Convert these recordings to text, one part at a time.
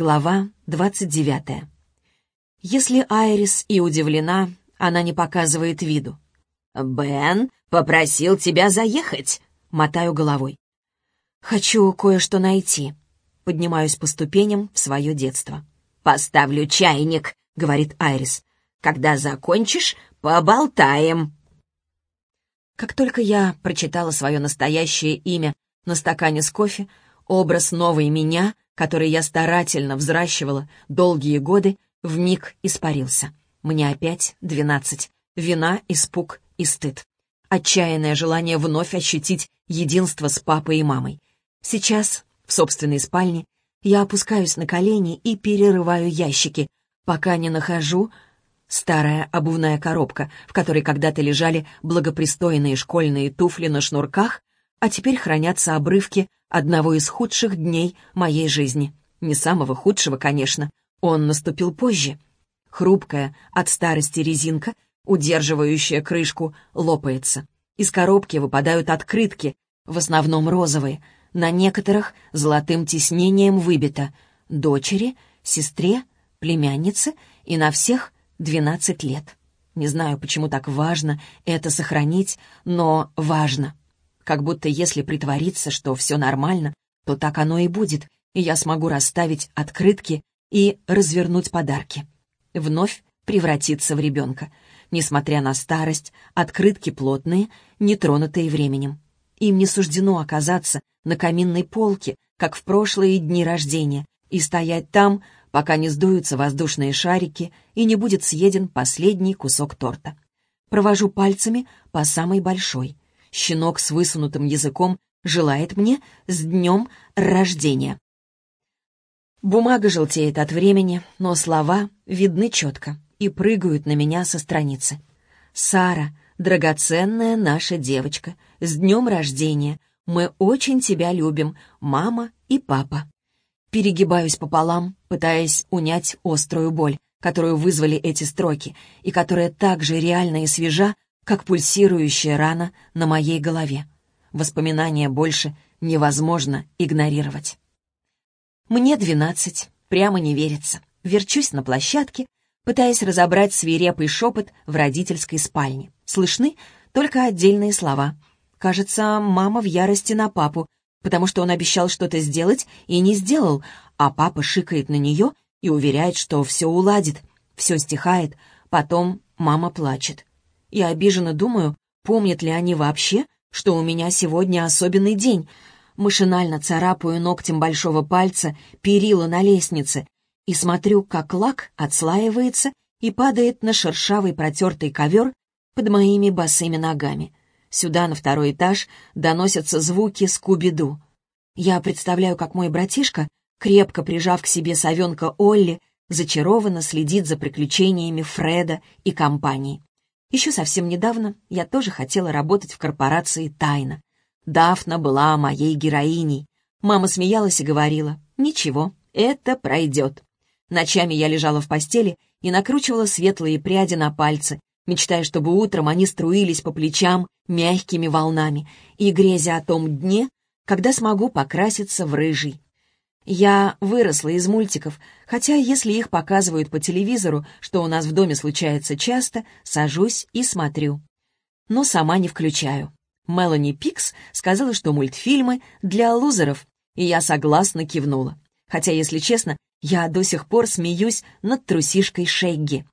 Глава 29. Если Айрис и удивлена, она не показывает виду. «Бен попросил тебя заехать», — мотаю головой. «Хочу кое-что найти». Поднимаюсь по ступеням в свое детство. «Поставлю чайник», — говорит Айрис. «Когда закончишь, поболтаем». Как только я прочитала свое настоящее имя на стакане с кофе, образ новой меня — который я старательно взращивала долгие годы, вмиг испарился. Мне опять двенадцать. Вина, испуг и стыд. Отчаянное желание вновь ощутить единство с папой и мамой. Сейчас, в собственной спальне, я опускаюсь на колени и перерываю ящики, пока не нахожу старая обувная коробка, в которой когда-то лежали благопристойные школьные туфли на шнурках, а теперь хранятся обрывки одного из худших дней моей жизни. Не самого худшего, конечно. Он наступил позже. Хрупкая от старости резинка, удерживающая крышку, лопается. Из коробки выпадают открытки, в основном розовые. На некоторых золотым тиснением выбито «Дочери», «Сестре», «Племяннице» и на всех 12 лет. Не знаю, почему так важно это сохранить, но важно. Как будто если притвориться, что все нормально, то так оно и будет, и я смогу расставить открытки и развернуть подарки. Вновь превратиться в ребенка. Несмотря на старость, открытки плотные, нетронутые временем. Им не суждено оказаться на каминной полке, как в прошлые дни рождения, и стоять там, пока не сдуются воздушные шарики и не будет съеден последний кусок торта. Провожу пальцами по самой большой. Щенок с высунутым языком желает мне с днем рождения. Бумага желтеет от времени, но слова видны четко и прыгают на меня со страницы. «Сара, драгоценная наша девочка, с днем рождения! Мы очень тебя любим, мама и папа!» Перегибаюсь пополам, пытаясь унять острую боль, которую вызвали эти строки, и которая так же реальна и свежа, как пульсирующая рана на моей голове. Воспоминания больше невозможно игнорировать. Мне двенадцать, прямо не верится. Верчусь на площадке, пытаясь разобрать свирепый шепот в родительской спальне. Слышны только отдельные слова. Кажется, мама в ярости на папу, потому что он обещал что-то сделать и не сделал, а папа шикает на нее и уверяет, что все уладит. Все стихает, потом мама плачет. Я обиженно думаю, помнят ли они вообще, что у меня сегодня особенный день. Машинально царапаю ногтем большого пальца перила на лестнице и смотрю, как лак отслаивается и падает на шершавый протертый ковер под моими босыми ногами. Сюда, на второй этаж, доносятся звуки скуби-ду. Я представляю, как мой братишка, крепко прижав к себе совенка Олли, зачарованно следит за приключениями Фреда и компании. Еще совсем недавно я тоже хотела работать в корпорации «Тайна». Дафна была моей героиней. Мама смеялась и говорила, «Ничего, это пройдет». Ночами я лежала в постели и накручивала светлые пряди на пальцы, мечтая, чтобы утром они струились по плечам мягкими волнами и грезя о том дне, когда смогу покраситься в рыжий. Я выросла из мультиков, хотя если их показывают по телевизору, что у нас в доме случается часто, сажусь и смотрю. Но сама не включаю. Мелани Пикс сказала, что мультфильмы для лузеров, и я согласно кивнула. Хотя, если честно, я до сих пор смеюсь над трусишкой Шегги.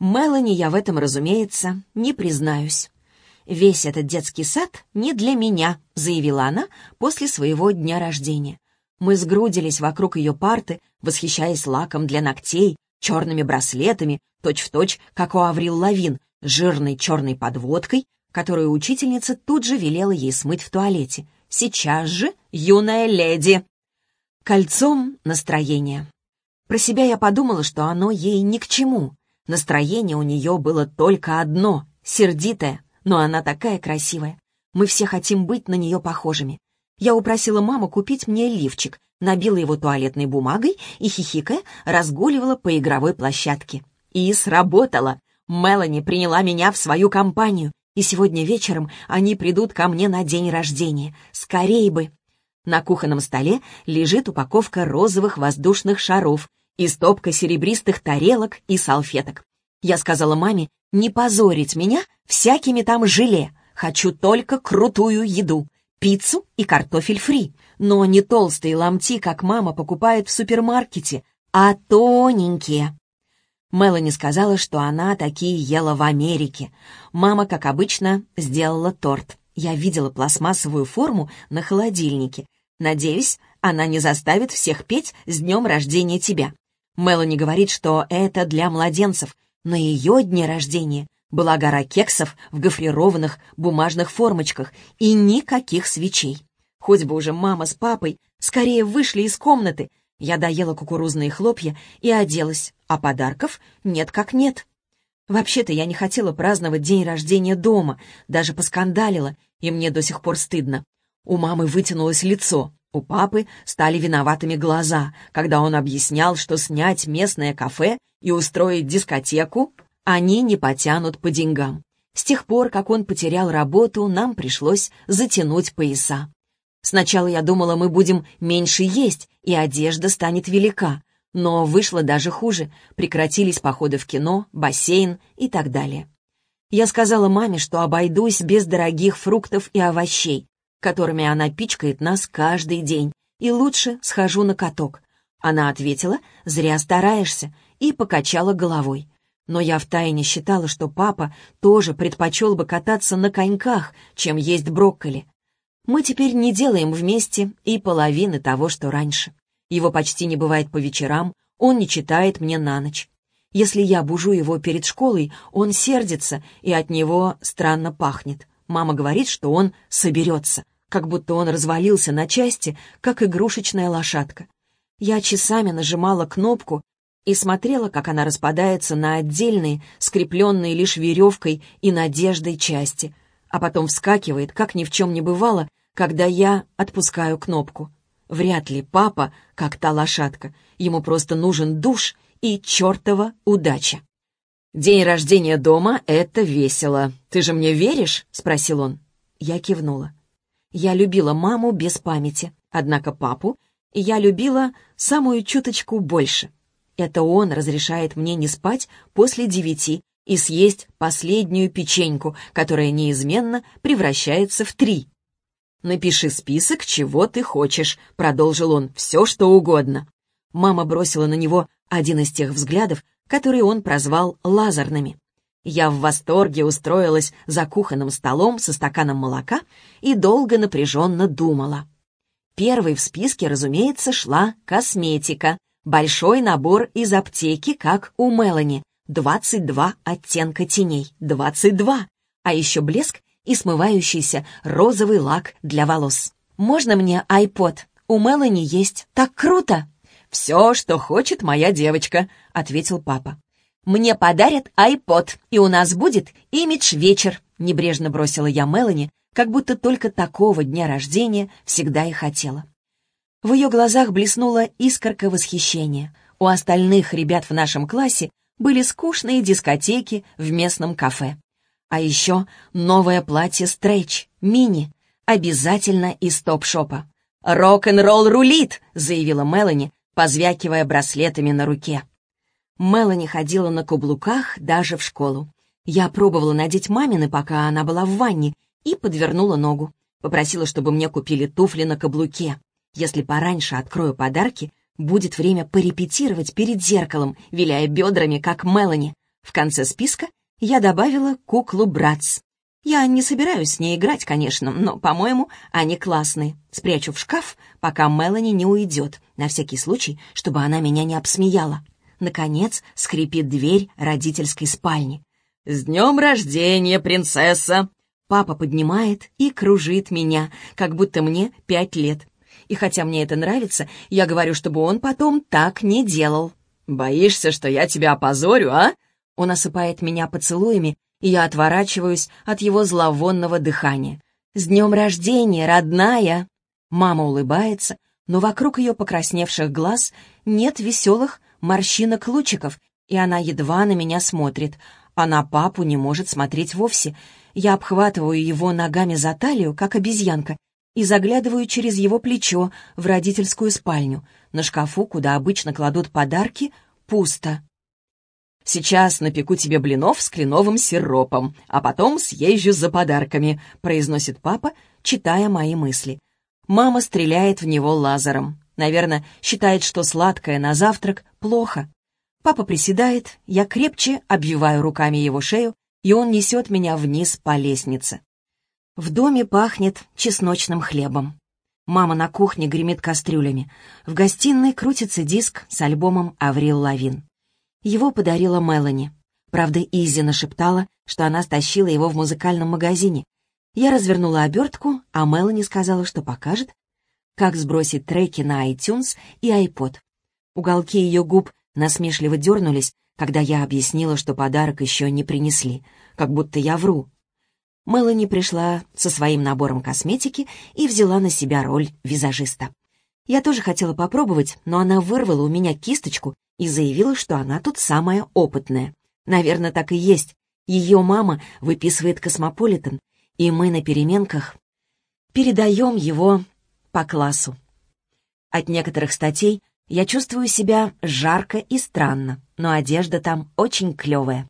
Мелани я в этом, разумеется, не признаюсь. «Весь этот детский сад не для меня», — заявила она после своего дня рождения. Мы сгрудились вокруг ее парты, восхищаясь лаком для ногтей, черными браслетами, точь-в-точь, точь, как у Аврил Лавин, жирной черной подводкой, которую учительница тут же велела ей смыть в туалете. Сейчас же, юная леди! Кольцом настроение. Про себя я подумала, что оно ей ни к чему. Настроение у нее было только одно — сердитое, но она такая красивая. Мы все хотим быть на нее похожими. Я упросила маму купить мне лифчик, набила его туалетной бумагой и, хихикая, разгуливала по игровой площадке. И сработало. Мелани приняла меня в свою компанию, и сегодня вечером они придут ко мне на день рождения. Скорей бы! На кухонном столе лежит упаковка розовых воздушных шаров и стопка серебристых тарелок и салфеток. Я сказала маме не позорить меня всякими там желе. Хочу только крутую еду. Пиццу и картофель фри. Но не толстые ломти, как мама покупает в супермаркете, а тоненькие. Мелани сказала, что она такие ела в Америке. Мама, как обычно, сделала торт. Я видела пластмассовую форму на холодильнике. Надеюсь, она не заставит всех петь «С днем рождения тебя». Мелани говорит, что это для младенцев. На ее дне рождения была гора кексов в гофрированных бумажных формочках и никаких свечей. Хоть бы уже мама с папой скорее вышли из комнаты. Я доела кукурузные хлопья и оделась, а подарков нет как нет. Вообще-то я не хотела праздновать день рождения дома, даже поскандалила, и мне до сих пор стыдно. У мамы вытянулось лицо, у папы стали виноватыми глаза, когда он объяснял, что снять местное кафе и устроить дискотеку они не потянут по деньгам. С тех пор, как он потерял работу, нам пришлось затянуть пояса. Сначала я думала, мы будем меньше есть, и одежда станет велика, но вышло даже хуже. Прекратились походы в кино, бассейн и так далее. Я сказала маме, что обойдусь без дорогих фруктов и овощей, которыми она пичкает нас каждый день, и лучше схожу на каток. Она ответила, зря стараешься, и покачала головой. Но я втайне считала, что папа тоже предпочел бы кататься на коньках, чем есть брокколи. Мы теперь не делаем вместе и половины того, что раньше. Его почти не бывает по вечерам, он не читает мне на ночь. Если я бужу его перед школой, он сердится, и от него странно пахнет. Мама говорит, что он соберется, как будто он развалился на части, как игрушечная лошадка. Я часами нажимала кнопку и смотрела, как она распадается на отдельные, скрепленные лишь веревкой и надеждой части, а потом вскакивает, как ни в чем не бывало, когда я отпускаю кнопку. Вряд ли папа, как та лошадка. Ему просто нужен душ и чертова удача. «День рождения дома — это весело. Ты же мне веришь?» — спросил он. Я кивнула. Я любила маму без памяти, однако папу я любила самую чуточку больше. Это он разрешает мне не спать после девяти и съесть последнюю печеньку, которая неизменно превращается в три. «Напиши список, чего ты хочешь», — продолжил он, — «все, что угодно». Мама бросила на него один из тех взглядов, которые он прозвал лазерными. Я в восторге устроилась за кухонным столом со стаканом молока и долго напряженно думала. Первой в списке, разумеется, шла косметика. Большой набор из аптеки, как у Мелани. 22 оттенка теней. 22. А еще блеск и смывающийся розовый лак для волос. «Можно мне iPod? У Мелани есть. Так круто!» «Все, что хочет моя девочка», — ответил папа. «Мне подарят iPod, и у нас будет имидж-вечер», — небрежно бросила я Мелани, как будто только такого дня рождения всегда и хотела. В ее глазах блеснула искорка восхищения. У остальных ребят в нашем классе были скучные дискотеки в местном кафе. А еще новое платье стрейч, мини, обязательно из топ-шопа. «Рок-н-ролл рулит!» — заявила Мелани, позвякивая браслетами на руке. Мелани ходила на каблуках даже в школу. Я пробовала надеть мамины, пока она была в ванне, и подвернула ногу. Попросила, чтобы мне купили туфли на каблуке. Если пораньше открою подарки, будет время порепетировать перед зеркалом, виляя бедрами, как Мелани. В конце списка я добавила куклу Братс. Я не собираюсь с ней играть, конечно, но, по-моему, они классные. Спрячу в шкаф, пока Мелани не уйдет, на всякий случай, чтобы она меня не обсмеяла. Наконец скрипит дверь родительской спальни. «С днем рождения, принцесса!» Папа поднимает и кружит меня, как будто мне пять лет. И хотя мне это нравится, я говорю, чтобы он потом так не делал. «Боишься, что я тебя опозорю, а?» Он осыпает меня поцелуями, и я отворачиваюсь от его зловонного дыхания. «С днем рождения, родная!» Мама улыбается, но вокруг ее покрасневших глаз нет веселых морщинок-лучиков, и она едва на меня смотрит, а на папу не может смотреть вовсе. Я обхватываю его ногами за талию, как обезьянка, и заглядываю через его плечо в родительскую спальню. На шкафу, куда обычно кладут подарки, пусто. «Сейчас напеку тебе блинов с кленовым сиропом, а потом съезжу за подарками», — произносит папа, читая мои мысли. Мама стреляет в него лазером. Наверное, считает, что сладкое на завтрак плохо. Папа приседает, я крепче обвиваю руками его шею, и он несет меня вниз по лестнице. В доме пахнет чесночным хлебом. Мама на кухне гремит кастрюлями. В гостиной крутится диск с альбомом «Аврил Лавин». Его подарила Мелани. Правда, Изи нашептала, что она стащила его в музыкальном магазине. Я развернула обертку, а Мелани сказала, что покажет, как сбросить треки на iTunes и iPod. Уголки ее губ насмешливо дернулись, когда я объяснила, что подарок еще не принесли, как будто я вру. Мелани пришла со своим набором косметики и взяла на себя роль визажиста. Я тоже хотела попробовать, но она вырвала у меня кисточку и заявила, что она тут самая опытная. Наверное, так и есть. Ее мама выписывает космополитен, и мы на переменках передаем его по классу. От некоторых статей я чувствую себя жарко и странно, но одежда там очень клевая.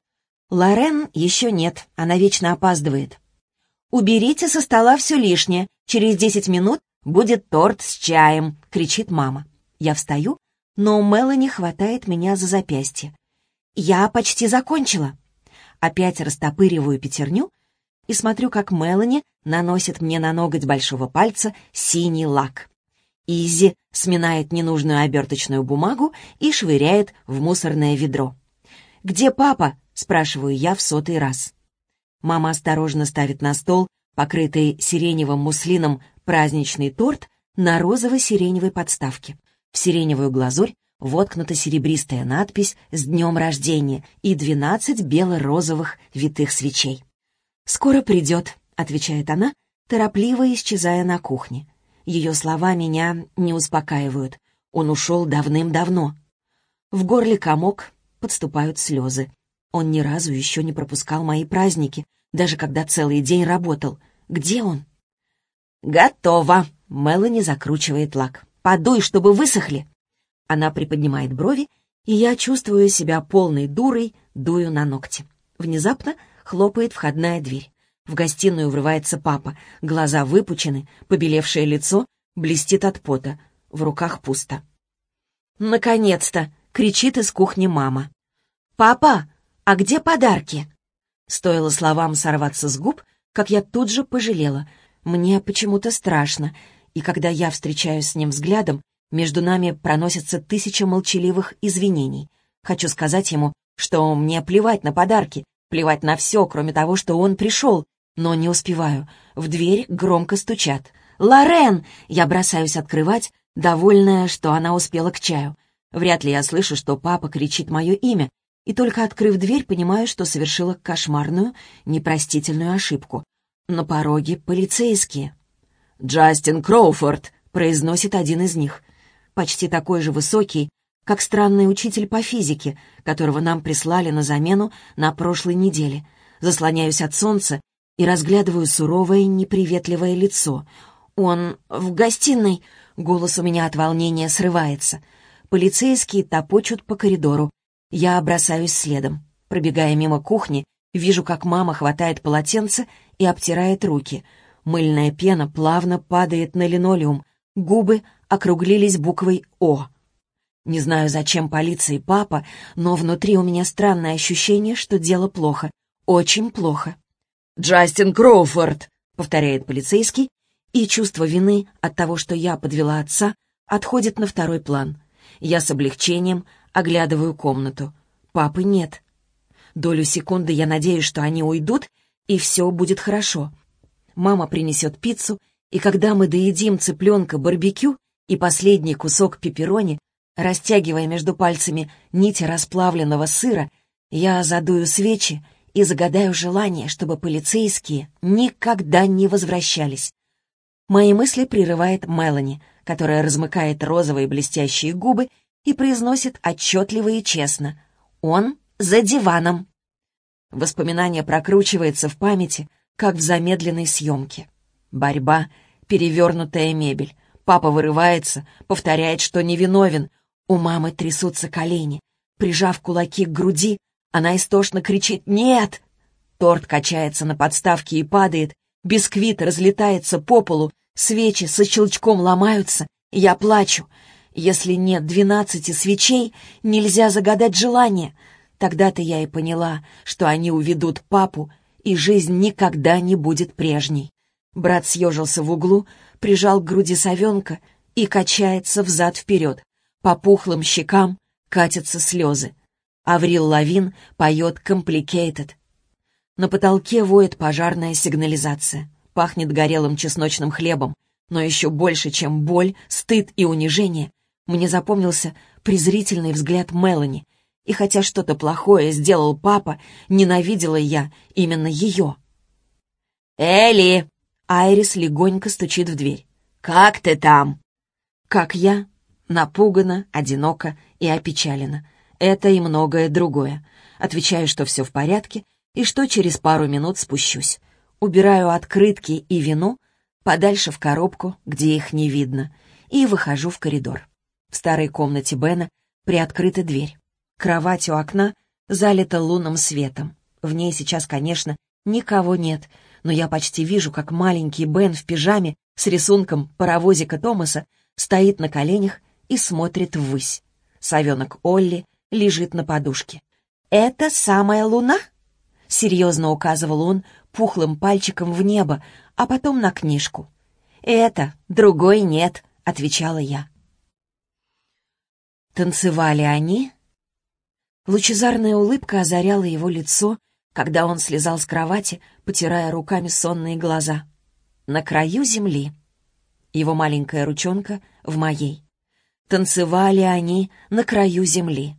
Лорен еще нет, она вечно опаздывает. «Уберите со стола все лишнее, через десять минут будет торт с чаем», — кричит мама. Я встаю но Мелани хватает меня за запястье. «Я почти закончила». Опять растопыриваю пятерню и смотрю, как Мелани наносит мне на ноготь большого пальца синий лак. Изи сминает ненужную оберточную бумагу и швыряет в мусорное ведро. «Где папа?» — спрашиваю я в сотый раз. Мама осторожно ставит на стол, покрытый сиреневым муслином, праздничный торт на розово-сиреневой подставке. В сиреневую глазурь воткнута серебристая надпись «С днем рождения» и двенадцать бело-розовых витых свечей. «Скоро придет», — отвечает она, торопливо исчезая на кухне. Ее слова меня не успокаивают. Он ушел давным-давно. В горле комок, подступают слезы. Он ни разу еще не пропускал мои праздники, даже когда целый день работал. Где он? «Готово!» — Мелани закручивает лак. Подуй, чтобы высохли!» Она приподнимает брови, и я чувствую себя полной дурой, дую на ногти. Внезапно хлопает входная дверь. В гостиную врывается папа. Глаза выпучены, побелевшее лицо блестит от пота. В руках пусто. «Наконец-то!» — кричит из кухни мама. «Папа, а где подарки?» Стоило словам сорваться с губ, как я тут же пожалела. Мне почему-то страшно, и когда я встречаюсь с ним взглядом, между нами проносятся тысяча молчаливых извинений. Хочу сказать ему, что мне плевать на подарки, плевать на все, кроме того, что он пришел, но не успеваю. В дверь громко стучат. «Лорен!» Я бросаюсь открывать, довольная, что она успела к чаю. Вряд ли я слышу, что папа кричит мое имя, и только открыв дверь, понимаю, что совершила кошмарную, непростительную ошибку. На пороге полицейские. «Джастин Кроуфорд», — произносит один из них. Почти такой же высокий, как странный учитель по физике, которого нам прислали на замену на прошлой неделе. Заслоняюсь от солнца и разглядываю суровое, неприветливое лицо. Он в гостиной. Голос у меня от волнения срывается. Полицейские топочут по коридору. Я бросаюсь следом. Пробегая мимо кухни, вижу, как мама хватает полотенце и обтирает руки — Мыльная пена плавно падает на линолеум, губы округлились буквой «О». Не знаю, зачем полиции папа, но внутри у меня странное ощущение, что дело плохо. Очень плохо. «Джастин Кроуфорд!» — повторяет полицейский, и чувство вины от того, что я подвела отца, отходит на второй план. Я с облегчением оглядываю комнату. Папы нет. Долю секунды я надеюсь, что они уйдут, и все будет хорошо. Мама принесет пиццу, и когда мы доедим цыпленка барбекю и последний кусок пепперони, растягивая между пальцами нити расплавленного сыра, я задую свечи и загадаю желание, чтобы полицейские никогда не возвращались. Мои мысли прерывает Мелани, которая размыкает розовые блестящие губы и произносит отчетливо и честно. «Он за диваном». Воспоминание прокручивается в памяти — как в замедленной съемке. Борьба, перевернутая мебель. Папа вырывается, повторяет, что невиновен. У мамы трясутся колени. Прижав кулаки к груди, она истошно кричит «Нет!». Торт качается на подставке и падает, бисквит разлетается по полу, свечи со щелчком ломаются, я плачу. Если нет двенадцати свечей, нельзя загадать желание. Тогда-то я и поняла, что они уведут папу, и жизнь никогда не будет прежней. Брат съежился в углу, прижал к груди совенка и качается взад-вперед. По пухлым щекам катятся слезы. Аврил Лавин поет «Complicated». На потолке воет пожарная сигнализация. Пахнет горелым чесночным хлебом. Но еще больше, чем боль, стыд и унижение, мне запомнился презрительный взгляд Мелани. И хотя что-то плохое сделал папа, ненавидела я именно ее. «Элли!» Айрис легонько стучит в дверь. «Как ты там?» Как я, напугана, одинока и опечалена. Это и многое другое. Отвечаю, что все в порядке и что через пару минут спущусь. Убираю открытки и вино подальше в коробку, где их не видно, и выхожу в коридор. В старой комнате Бена приоткрыта дверь. Кровать у окна залита лунным светом. В ней сейчас, конечно, никого нет, но я почти вижу, как маленький Бен в пижаме с рисунком паровозика Томаса стоит на коленях и смотрит ввысь. Совенок Олли лежит на подушке. «Это самая луна?» — серьезно указывал он пухлым пальчиком в небо, а потом на книжку. «Это, другой нет», — отвечала я. Танцевали они. Лучезарная улыбка озаряла его лицо, когда он слезал с кровати, потирая руками сонные глаза. На краю земли. Его маленькая ручонка в моей. Танцевали они на краю земли.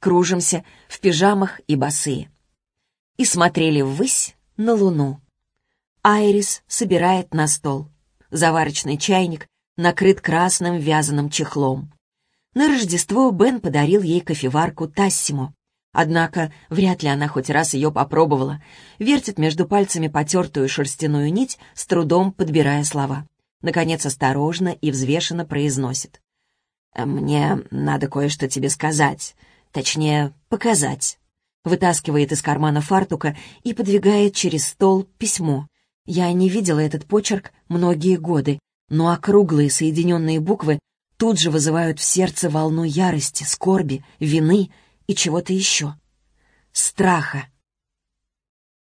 Кружимся в пижамах и босые. И смотрели ввысь на луну. Айрис собирает на стол. Заварочный чайник накрыт красным вязаным чехлом. На Рождество Бен подарил ей кофеварку Тассимо. Однако вряд ли она хоть раз ее попробовала. Вертит между пальцами потертую шерстяную нить, с трудом подбирая слова. Наконец осторожно и взвешенно произносит. «Мне надо кое-что тебе сказать. Точнее, показать» вытаскивает из кармана фартука и подвигает через стол письмо. Я не видела этот почерк многие годы, но округлые соединенные буквы тут же вызывают в сердце волну ярости, скорби, вины и чего-то еще. Страха.